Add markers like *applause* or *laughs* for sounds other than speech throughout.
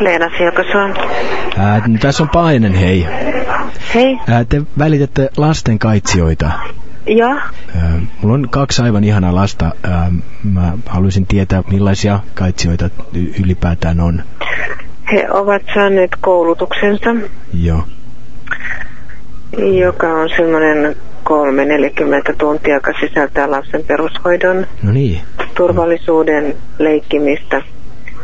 Leena Siokasuon. Ää, tässä on Painen, hei. Hei. Ää, te välitätte lasten kaitsioita. Joo. Ää, mulla on kaksi aivan ihanaa lasta. Ää, mä haluaisin tietää, millaisia kaitsioita y- ylipäätään on. He ovat saaneet koulutuksensa, Joo. joka on semmoinen 3-40 tuntia, joka sisältää lapsen perushoidon, No niin, turvallisuuden, leikkimistä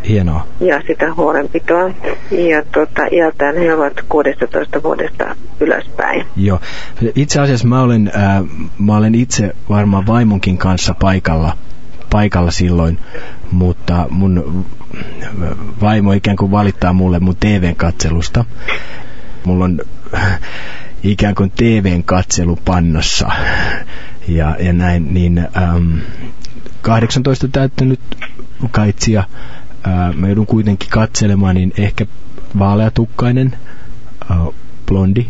hienoa. ja sitä huolenpitoa. Ja tota, iältään he ovat 16 vuodesta ylöspäin. Joo. Itse asiassa mä olen, ää, mä olen itse varmaan vaimonkin kanssa paikalla, paikalla silloin, mutta mun vaimo ikään kuin valittaa mulle mun TVn katselusta. Mulla on *laughs* ikään kuin TVn katselu pannassa ja, ja näin, niin äm, 18 täyttänyt kaitsia, ää, mä joudun kuitenkin katselemaan, niin ehkä vaaleatukkainen, ää, blondi,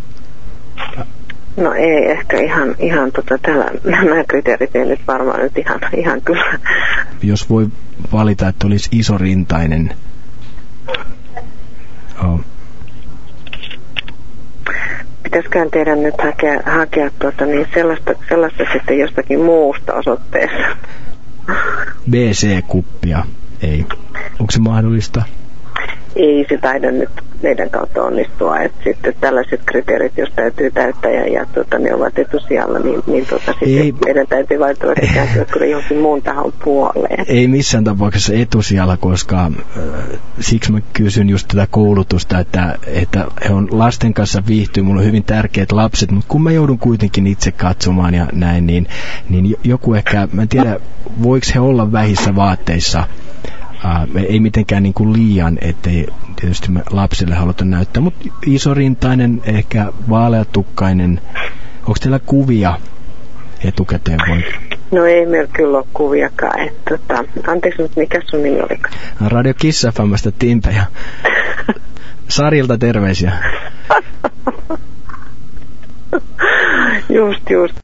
No ei ehkä ihan, ihan tota, tällä, nämä kriteerit ei nyt varmaan nyt ihan, ihan kyllä. jos voi valita, että olisi isorintainen. Oh. Pitäisikään teidän nyt hakea, hakea tuota, niin sellaista, sellaista sitten jostakin muusta osoitteessa. BC-kuppia. Ei. Onko se mahdollista? Ei se taida nyt meidän kautta onnistua, että sitten tällaiset kriteerit, jos täytyy täyttää ja, ja tuota, ne ovat etusijalla, niin, niin tuota, sitten Ei. meidän täytyy valitettavasti *laughs* kääntyä kyllä johonkin muun tahon puoleen. Ei missään tapauksessa etusijalla, koska äh, siksi mä kysyn just tätä koulutusta, että, että he on lasten kanssa viihtyy, mulla on hyvin tärkeät lapset, mutta kun mä joudun kuitenkin itse katsomaan ja näin, niin, niin jo- joku ehkä, mä en tiedä, voiko he olla vähissä vaatteissa, Uh, ei mitenkään niin kuin liian, ettei tietysti me lapsille haluta näyttää, mutta isorintainen, ehkä vaaleatukkainen. Onko teillä kuvia etukäteen voi? No ei meillä kyllä ole kuviakaan. Että, tota, anteeksi, mutta mikä sun nimi oli? Radio Kiss FMstä Timpe ja Sarilta terveisiä. *laughs* just, just.